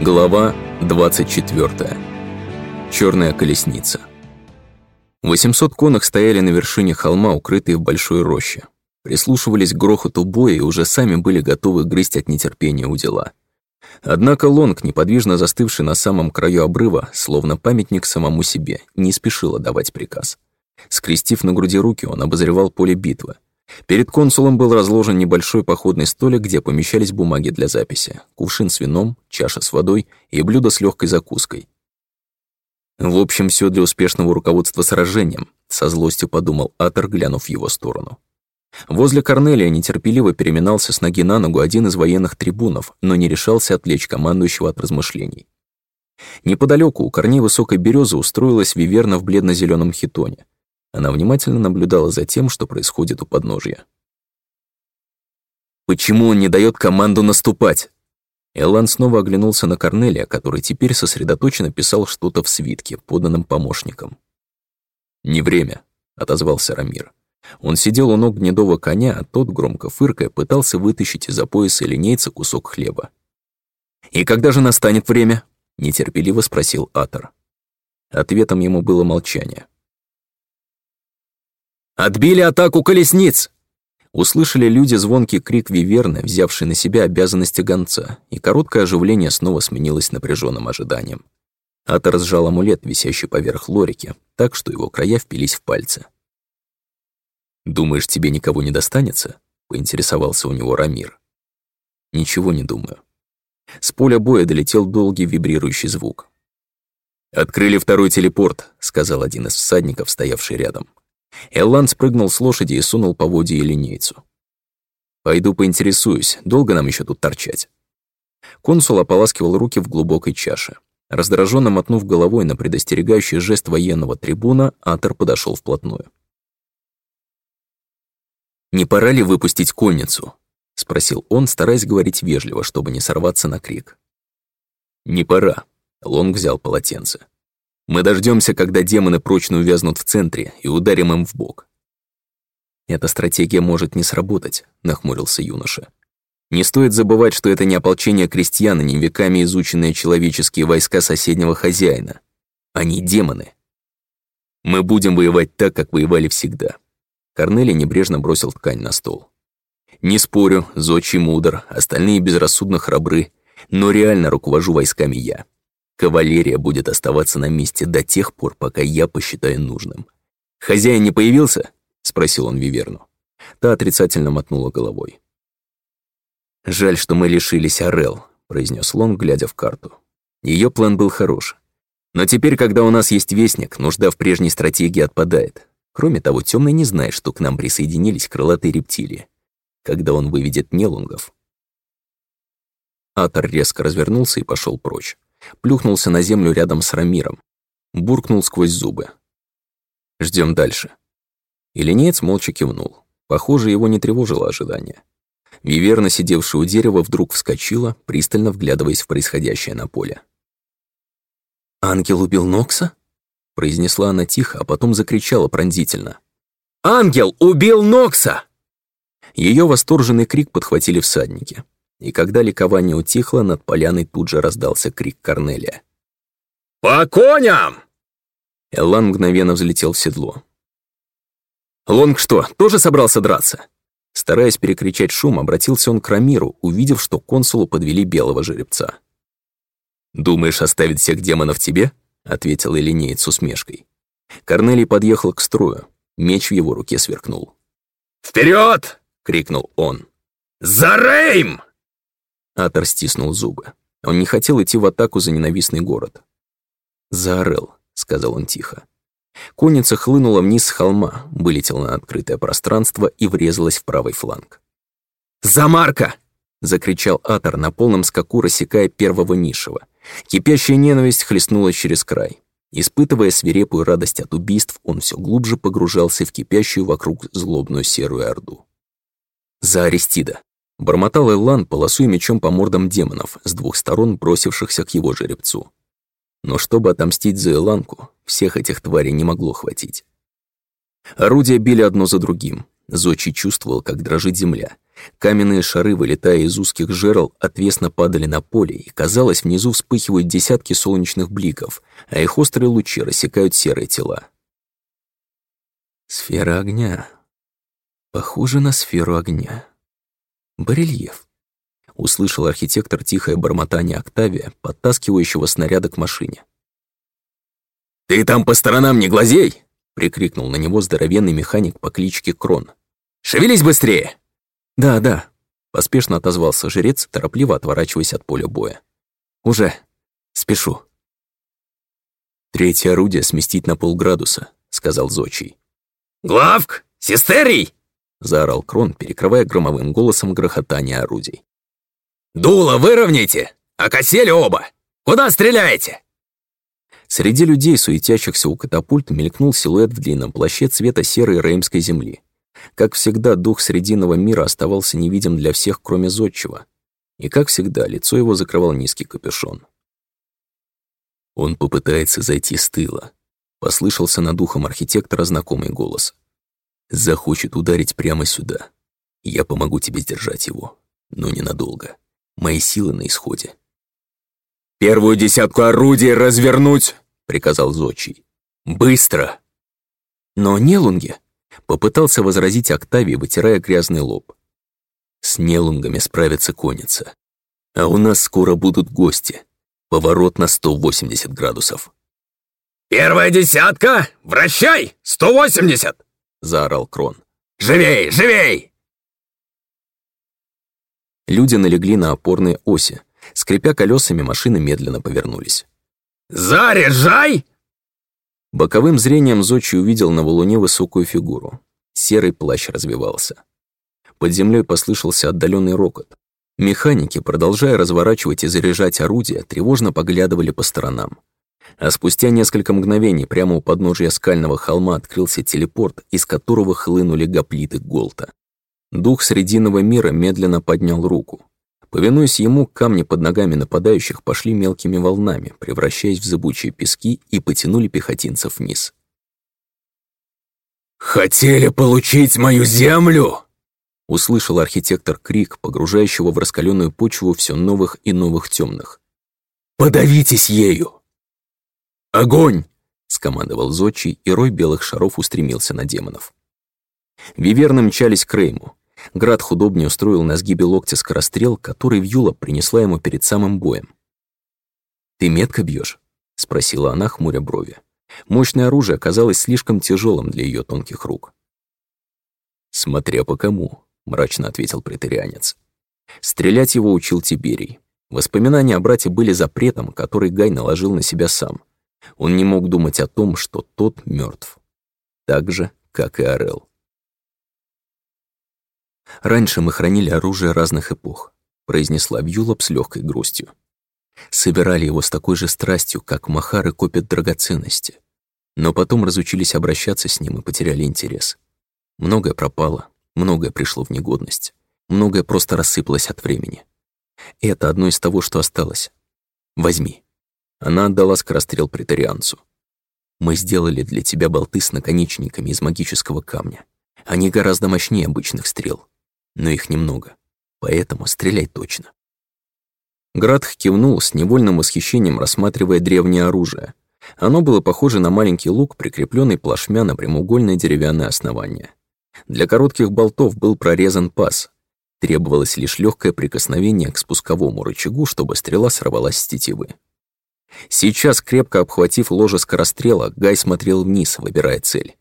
Глава 24. Черная колесница. 800 конных стояли на вершине холма, укрытые в большой роще. Прислушивались к грохоту боя и уже сами были готовы грызть от нетерпения у дела. Однако Лонг, неподвижно застывший на самом краю обрыва, словно памятник самому себе, не спешил отдавать приказ. Скрестив на груди руки, он обозревал поле битвы. Перед консулом был разложен небольшой походный столик, где помещались бумаги для записи, кувшин с вином, чаша с водой и блюдо с легкой закуской. В общем, все для успешного руководства сражением, со злостью подумал Атор, глянув в его сторону. Возле Корнелия нетерпеливо переминался с ноги на ногу один из военных трибунов, но не решался отвлечь командующего от размышлений. Неподалеку у корней высокой березы устроилась виверна в бледно зеленом хитоне. Она внимательно наблюдала за тем, что происходит у подножья. «Почему он не дает команду наступать?» Элан снова оглянулся на Корнелия, который теперь сосредоточенно писал что-то в свитке, поданном помощником. «Не время», — отозвался Рамир. Он сидел у ног гнедого коня, а тот, громко фыркая, пытался вытащить из-за пояса линейца кусок хлеба. «И когда же настанет время?» — нетерпеливо спросил Атор. Ответом ему было молчание. «Отбили атаку колесниц!» Услышали люди звонкий крик Виверны, взявший на себя обязанности гонца, и короткое оживление снова сменилось напряженным ожиданием. Атор сжал амулет, висящий поверх лорики, так что его края впились в пальцы. «Думаешь, тебе никого не достанется?» — поинтересовался у него Рамир. «Ничего не думаю». С поля боя долетел долгий вибрирующий звук. «Открыли второй телепорт», — сказал один из всадников, стоявший рядом. Эллан спрыгнул с лошади и сунул поводья и линейцу. «Пойду поинтересуюсь, долго нам еще тут торчать?» Консул ополаскивал руки в глубокой чаше. Раздраженно мотнув головой на предостерегающий жест военного трибуна, Атор подошел вплотную. «Не пора ли выпустить конницу?» — спросил он, стараясь говорить вежливо, чтобы не сорваться на крик. «Не пора», — Лонг взял полотенце. Мы дождемся, когда демоны прочно увязнут в центре, и ударим им в бок. «Эта стратегия может не сработать», — нахмурился юноша. «Не стоит забывать, что это не ополчение крестьян и не веками изученные человеческие войска соседнего хозяина. Они демоны. Мы будем воевать так, как воевали всегда». Корнелий небрежно бросил ткань на стол. «Не спорю, зодчий мудр, остальные безрассудно храбры, но реально руковожу войсками я. Кавалерия будет оставаться на месте до тех пор, пока я посчитаю нужным. «Хозяин не появился?» — спросил он Виверну. Та отрицательно мотнула головой. «Жаль, что мы лишились Орел», — произнес Лонг, глядя в карту. Ее план был хорош. Но теперь, когда у нас есть Вестник, нужда в прежней стратегии отпадает. Кроме того, Темный не знает, что к нам присоединились крылатые рептилии. Когда он выведет Нелунгов... Атор резко развернулся и пошел прочь плюхнулся на землю рядом с Рамиром. Буркнул сквозь зубы. Ждем дальше. И линеец молча кивнул. Похоже, его не тревожило ожидание. Виверна, сидевшая у дерева, вдруг вскочила, пристально вглядываясь в происходящее на поле. «Ангел убил Нокса?» произнесла она тихо, а потом закричала пронзительно. «Ангел убил Нокса!» Ее восторженный крик подхватили всадники и когда ликование утихло, над поляной тут же раздался крик Корнелия. «По коням!» Эллан мгновенно взлетел в седло. «Лонг что, тоже собрался драться?» Стараясь перекричать шум, обратился он к Рамиру, увидев, что консулу подвели белого жеребца. «Думаешь оставить всех демонов тебе?» — ответил Элинеец с усмешкой. Корнелий подъехал к строю. Меч в его руке сверкнул. «Вперед!» — крикнул он. «За Рейм!» Атор стиснул зубы. Он не хотел идти в атаку за ненавистный город. «Заорел», — сказал он тихо. Конница хлынула вниз с холма, вылетела на открытое пространство и врезалась в правый фланг. «За Марка!» — закричал Атор на полном скаку, рассекая первого низшего. Кипящая ненависть хлестнула через край. Испытывая свирепую радость от убийств, он все глубже погружался в кипящую вокруг злобную серую орду. «За Аристида!» Бормотал Эллан, полосуя мечом по мордам демонов, с двух сторон бросившихся к его жеребцу. Но чтобы отомстить за Эланку, всех этих тварей не могло хватить. Орудия били одно за другим. Зочи чувствовал, как дрожит земля. Каменные шары, вылетая из узких жерл, отвесно падали на поле, и, казалось, внизу вспыхивают десятки солнечных бликов, а их острые лучи рассекают серые тела. Сфера огня. Похоже на сферу огня. Барельеф. Услышал архитектор тихое бормотание Октавия, подтаскивающего снаряда к машине. «Ты там по сторонам не глазей!» — прикрикнул на него здоровенный механик по кличке Крон. «Шевелись быстрее!» «Да, да», — поспешно отозвался жрец, торопливо отворачиваясь от поля боя. «Уже. Спешу». «Третье орудие сместить на полградуса», — сказал Зочий. «Главк! Сестерий!» — заорал Крон, перекрывая громовым голосом грохотание орудий. «Дуло выровняйте! А косели оба! Куда стреляете?» Среди людей, суетящихся у катапульт, мелькнул силуэт в длинном плаще цвета серой реймской земли. Как всегда, дух Срединного мира оставался невидим для всех, кроме Зодчего. И, как всегда, лицо его закрывал низкий капюшон. Он попытается зайти с тыла. Послышался над ухом архитектора знакомый голос. Захочет ударить прямо сюда. Я помогу тебе сдержать его, но ненадолго. Мои силы на исходе. «Первую десятку орудий развернуть!» — приказал Зодчий. «Быстро!» Но не лунги. Попытался возразить Октавий, вытирая грязный лоб. С нелунгами справится конница. А у нас скоро будут гости. Поворот на 180 градусов. «Первая десятка! Вращай! 180!» — заорал Крон. «Живей, живей!» Люди налегли на опорные оси. Скрипя колесами, машины медленно повернулись. «Заряжай!» Боковым зрением Зочи увидел на валуне высокую фигуру. Серый плащ развивался. Под землей послышался отдаленный рокот. Механики, продолжая разворачивать и заряжать орудия, тревожно поглядывали по сторонам. А спустя несколько мгновений прямо у подножия скального холма открылся телепорт, из которого хлынули гоплиты Голта. Дух Срединного мира медленно поднял руку. Повинуясь ему, камни под ногами нападающих пошли мелкими волнами, превращаясь в зыбучие пески и потянули пехотинцев вниз. «Хотели получить мою землю?» Услышал архитектор крик, погружающего в раскаленную почву все новых и новых темных. «Подавитесь ею!» «Огонь!» — скомандовал Зодчий, и рой белых шаров устремился на демонов. Виверны мчались к Рейму. Град худобнее устроил на сгибе локтя скорострел, который Вьюла принесла ему перед самым боем. «Ты метко бьешь? спросила она, хмуря брови. Мощное оружие оказалось слишком тяжелым для ее тонких рук. «Смотря по кому», — мрачно ответил претерианец. Стрелять его учил Тиберий. Воспоминания о брате были запретом, который Гай наложил на себя сам. Он не мог думать о том, что тот мертв, Так же, как и Орел. Раньше мы хранили оружие разных эпох, произнесла Бьюлоп с легкой грустью. Собирали его с такой же страстью, как махары копят драгоценности. Но потом разучились обращаться с ним и потеряли интерес. Многое пропало, многое пришло в негодность, многое просто рассыпалось от времени. Это одно из того, что осталось. Возьми. Она отдала скорострел претарианцу. Мы сделали для тебя болты с наконечниками из магического камня. Они гораздо мощнее обычных стрел но их немного, поэтому стреляй точно. Градх кивнул с невольным восхищением, рассматривая древнее оружие. Оно было похоже на маленький лук, прикрепленный плашмя на прямоугольное деревянное основание. Для коротких болтов был прорезан паз. Требовалось лишь легкое прикосновение к спусковому рычагу, чтобы стрела сорвалась с тетивы. Сейчас, крепко обхватив ложе скорострела, Гай смотрел вниз, выбирая цель.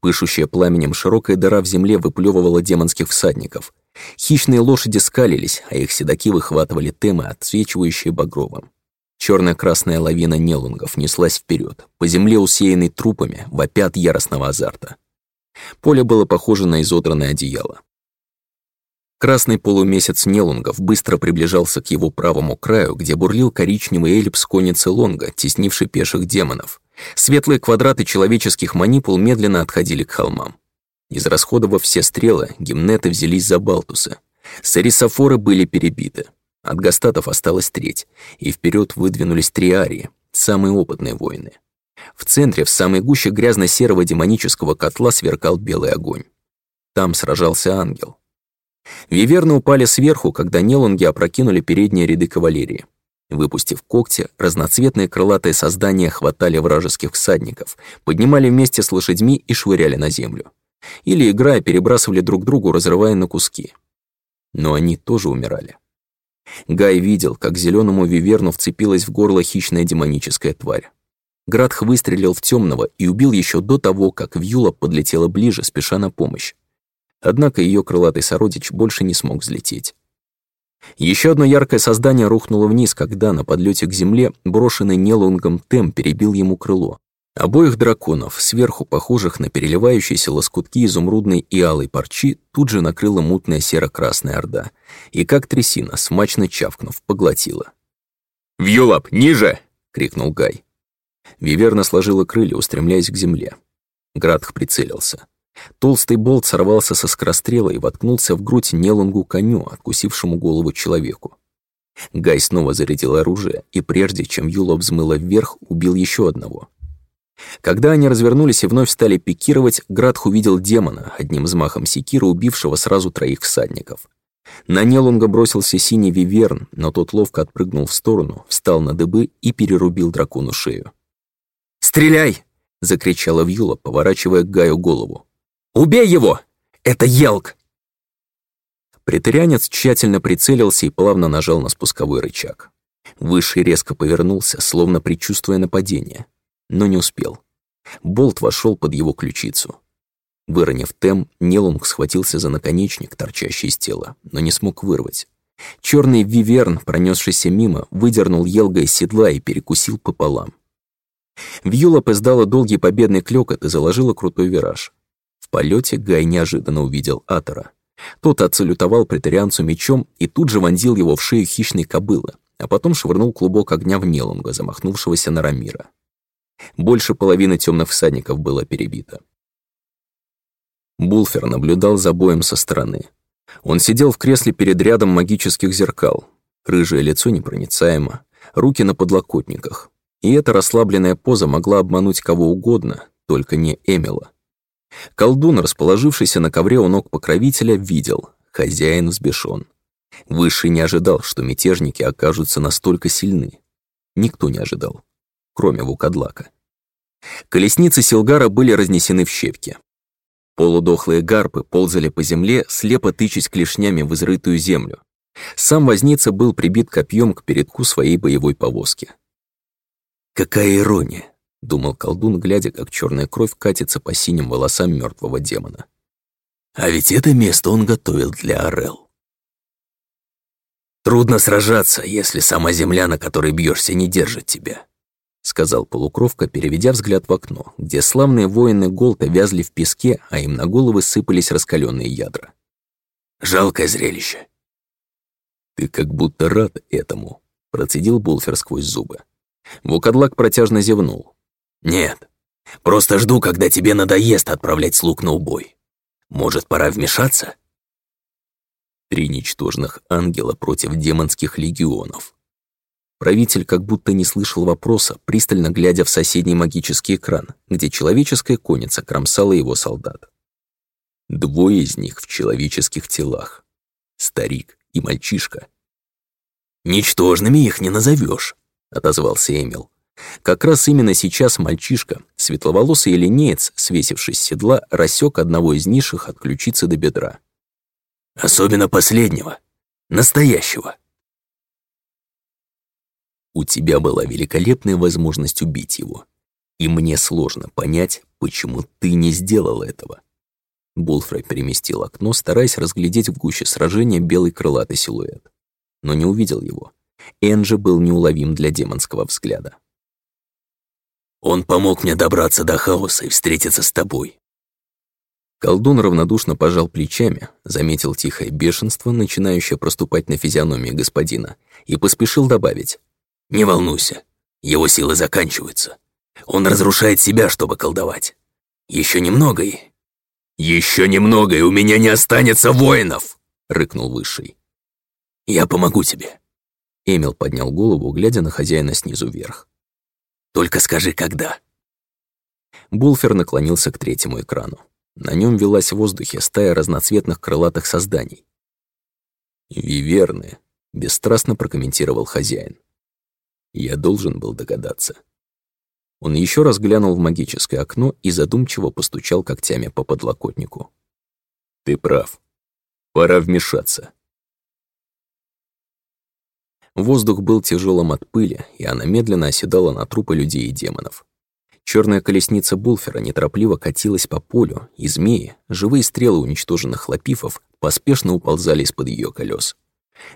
Пышущая пламенем широкая дыра в земле выплевывала демонских всадников. Хищные лошади скалились, а их седаки выхватывали темы, отсвечивающие багровым. Черно-красная лавина нелунгов неслась вперед, по земле усеянной трупами, вопя от яростного азарта. Поле было похоже на изодранное одеяло. Красный полумесяц Нелунгов быстро приближался к его правому краю, где бурлил коричневый эллипс конницы Лонга, теснивший пеших демонов. Светлые квадраты человеческих манипул медленно отходили к холмам. Израсходовав все стрелы, гимнеты взялись за Балтуса. Сарисофоры были перебиты. От гастатов осталась треть, и вперед выдвинулись три арии, самые опытные воины. В центре, в самой гуще грязно-серого демонического котла сверкал белый огонь. Там сражался ангел. Виверны упали сверху, когда нелунги опрокинули передние ряды кавалерии. Выпустив когти, разноцветные крылатые создания хватали вражеских всадников, поднимали вместе с лошадьми и швыряли на землю. Или, играя, перебрасывали друг другу, разрывая на куски. Но они тоже умирали. Гай видел, как зеленому виверну вцепилась в горло хищная демоническая тварь. Градх выстрелил в темного и убил еще до того, как Вьюла подлетела ближе, спеша на помощь. Однако ее крылатый сородич больше не смог взлететь. Еще одно яркое создание рухнуло вниз, когда на подлете к земле брошенный Нелунгом Тем перебил ему крыло. Обоих драконов, сверху похожих на переливающиеся лоскутки изумрудной и алой парчи, тут же накрыла мутная серо-красная орда, и как трясина, смачно чавкнув, поглотила. «Вьюлап, ниже!» — крикнул Гай. Виверна сложила крылья, устремляясь к земле. Градх прицелился. Толстый болт сорвался со скорострела и воткнулся в грудь нелунгу коню, откусившему голову человеку. Гай снова зарядил оружие, и прежде чем Юла взмыла вверх, убил еще одного. Когда они развернулись и вновь стали пикировать, Градх увидел демона, одним взмахом секира убившего сразу троих всадников. На Нелунга бросился синий виверн, но тот ловко отпрыгнул в сторону, встал на дыбы и перерубил дракону шею. «Стреляй!» — закричала Вьюла, поворачивая к Гаю голову. Убей его! Это Елк!» Притырянец тщательно прицелился и плавно нажал на спусковой рычаг. Высший резко повернулся, словно предчувствуя нападение, но не успел. Болт вошел под его ключицу. Выронив тем, Нелунг схватился за наконечник, торчащий из тела, но не смог вырвать. Черный виверн, пронесшийся мимо, выдернул Елга из седла и перекусил пополам. Вьюла издала долгий победный клёкот и заложила крутой вираж полете Гай неожиданно увидел Атора. Тот отсалютовал претарианцу мечом и тут же вонзил его в шею хищной кобылы, а потом швырнул клубок огня в Нелунга, замахнувшегося на Рамира. Больше половины темных всадников было перебито. Булфер наблюдал за боем со стороны. Он сидел в кресле перед рядом магических зеркал. Рыжее лицо непроницаемо, руки на подлокотниках. И эта расслабленная поза могла обмануть кого угодно, только не Эмила. Колдун, расположившийся на ковре у ног покровителя, видел. Хозяин взбешен. Высший не ожидал, что мятежники окажутся настолько сильны. Никто не ожидал, кроме Вукадлака. Колесницы Силгара были разнесены в щепки. Полудохлые гарпы ползали по земле, слепо тычась клешнями в изрытую землю. Сам возница был прибит копьем к передку своей боевой повозки. Какая ирония! Думал колдун, глядя, как черная кровь катится по синим волосам мертвого демона. А ведь это место он готовил для Орел. «Трудно сражаться, если сама земля, на которой бьешься, не держит тебя», сказал полукровка, переведя взгляд в окно, где славные воины Голта вязли в песке, а им на головы сыпались раскаленные ядра. «Жалкое зрелище». «Ты как будто рад этому», процедил Булфер сквозь зубы. Вукадлак протяжно зевнул. «Нет. Просто жду, когда тебе надоест отправлять слуг на убой. Может, пора вмешаться?» Три ничтожных ангела против демонских легионов. Правитель как будто не слышал вопроса, пристально глядя в соседний магический экран, где человеческая конница кромсала его солдат. Двое из них в человеческих телах. Старик и мальчишка. «Ничтожными их не назовешь, отозвался Эмил. Как раз именно сейчас мальчишка, светловолосый линеец, свесившись с седла, рассек одного из низших от ключицы до бедра. «Особенно последнего. Настоящего». У тебя была великолепная возможность убить его. И мне сложно понять, почему ты не сделал этого. Булфрей переместил окно, стараясь разглядеть в гуще сражения белый крылатый силуэт. Но не увидел его. Энджи был неуловим для демонского взгляда. Он помог мне добраться до хаоса и встретиться с тобой». Колдун равнодушно пожал плечами, заметил тихое бешенство, начинающее проступать на физиономии господина, и поспешил добавить. «Не волнуйся, его силы заканчиваются. Он разрушает себя, чтобы колдовать. Еще немного и...» «Еще немного, и у меня не останется воинов!» — рыкнул Высший. «Я помогу тебе». Эмил поднял голову, глядя на хозяина снизу вверх. Только скажи, когда». Булфер наклонился к третьему экрану. На нем велась в воздухе стая разноцветных крылатых созданий. «Виверны», — бесстрастно прокомментировал хозяин. Я должен был догадаться. Он еще раз глянул в магическое окно и задумчиво постучал когтями по подлокотнику. «Ты прав. Пора вмешаться». Воздух был тяжелым от пыли, и она медленно оседала на трупы людей и демонов. Черная колесница Булфера неторопливо катилась по полю, и змеи, живые стрелы уничтоженных лапифов, поспешно уползали из-под ее колес.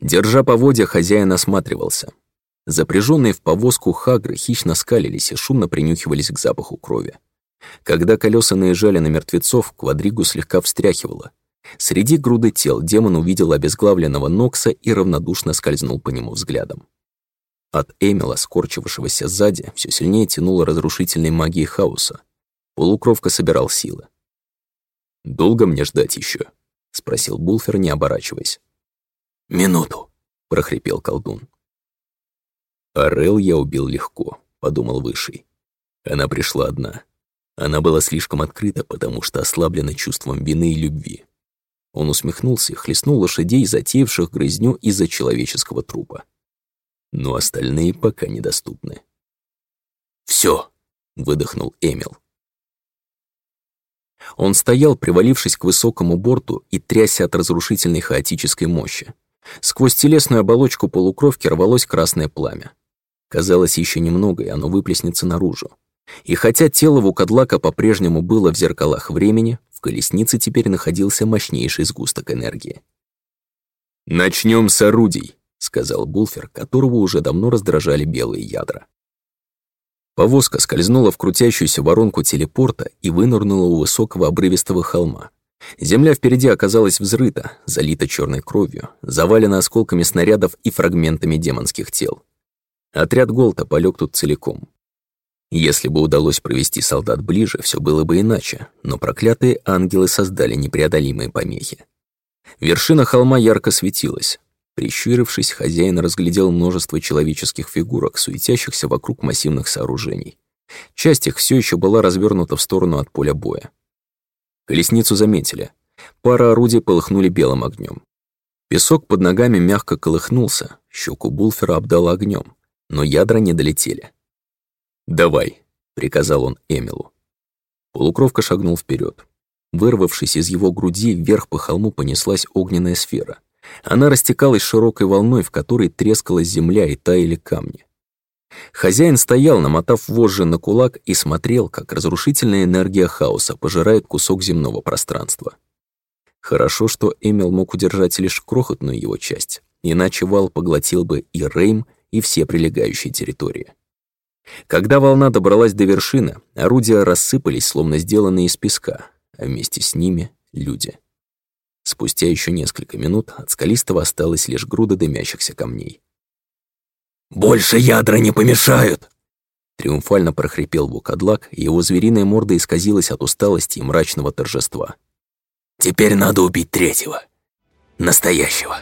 Держа поводья, хозяин осматривался. Запряженные в повозку хагры хищно скалились и шумно принюхивались к запаху крови. Когда колеса наезжали на мертвецов, квадригу слегка встряхивало. Среди груды тел демон увидел обезглавленного Нокса и равнодушно скользнул по нему взглядом. От Эмила, скорчившегося сзади, все сильнее тянуло разрушительной магией хаоса. Полукровка собирал силы. «Долго мне ждать еще? спросил Булфер, не оборачиваясь. «Минуту», — прохрипел колдун. «Орел я убил легко», — подумал Высший. Она пришла одна. Она была слишком открыта, потому что ослаблена чувством вины и любви. Он усмехнулся и хлестнул лошадей, затеявших грызню из-за человеческого трупа но остальные пока недоступны. «Всё!» — выдохнул Эмил. Он стоял, привалившись к высокому борту и тряся от разрушительной хаотической мощи. Сквозь телесную оболочку полукровки рвалось красное пламя. Казалось, еще немного, и оно выплеснется наружу. И хотя тело Вукадлака по-прежнему было в зеркалах времени, колеснице теперь находился мощнейший сгусток энергии. «Начнем с орудий», сказал Булфер, которого уже давно раздражали белые ядра. Повозка скользнула в крутящуюся воронку телепорта и вынырнула у высокого обрывистого холма. Земля впереди оказалась взрыта, залита черной кровью, завалена осколками снарядов и фрагментами демонских тел. Отряд Голта полег тут целиком. Если бы удалось провести солдат ближе, все было бы иначе, но проклятые ангелы создали непреодолимые помехи. Вершина холма ярко светилась, Прищурившись, хозяин разглядел множество человеческих фигурок, суетящихся вокруг массивных сооружений. Часть их все еще была развернута в сторону от поля боя. Колесницу заметили. Пара орудий полыхнули белым огнем. Песок под ногами мягко колыхнулся, щеку Булфера обдало огнем, но ядра не долетели. «Давай», — приказал он Эмилу. Полукровка шагнул вперед. Вырвавшись из его груди, вверх по холму понеслась огненная сфера. Она растекалась широкой волной, в которой трескалась земля и таяли камни. Хозяин стоял, намотав вожжи на кулак, и смотрел, как разрушительная энергия хаоса пожирает кусок земного пространства. Хорошо, что Эмил мог удержать лишь крохотную его часть, иначе вал поглотил бы и Рейм, и все прилегающие территории. Когда волна добралась до вершины, орудия рассыпались, словно сделанные из песка, а вместе с ними — люди. Спустя еще несколько минут от скалистого осталась лишь груда дымящихся камней. «Больше ядра не помешают!» Триумфально прохрипел Вукадлак, его звериная морда исказилась от усталости и мрачного торжества. «Теперь надо убить третьего. Настоящего».